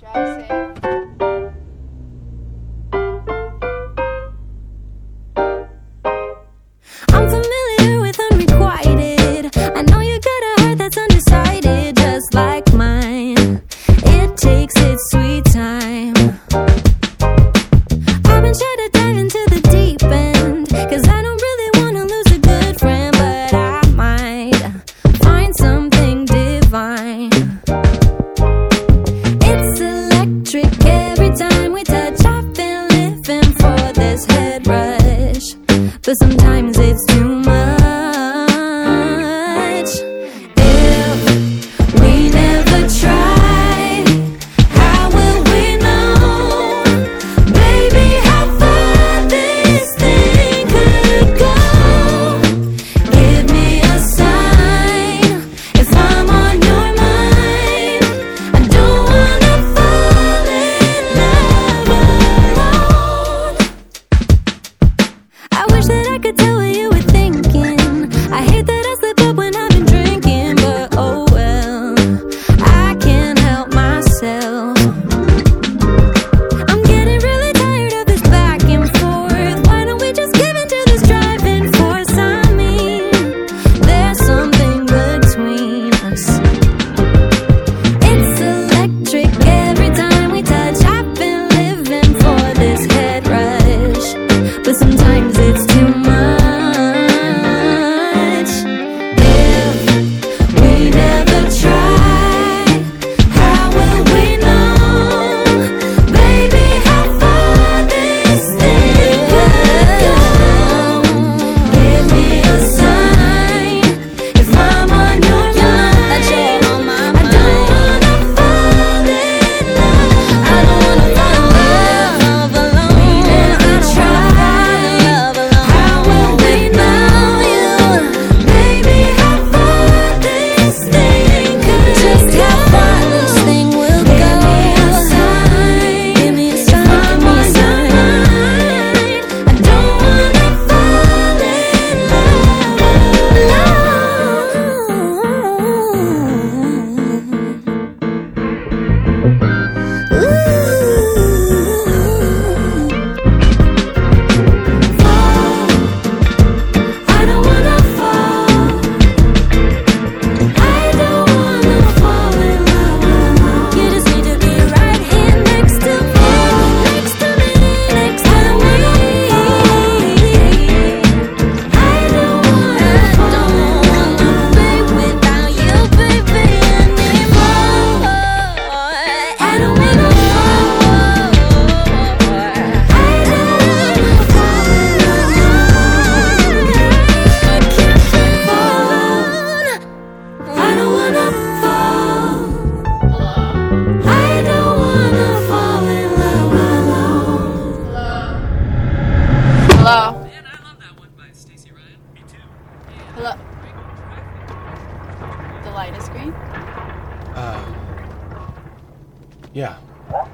Drive safe. I wish that Kaleida screen? Uh. Yeah. On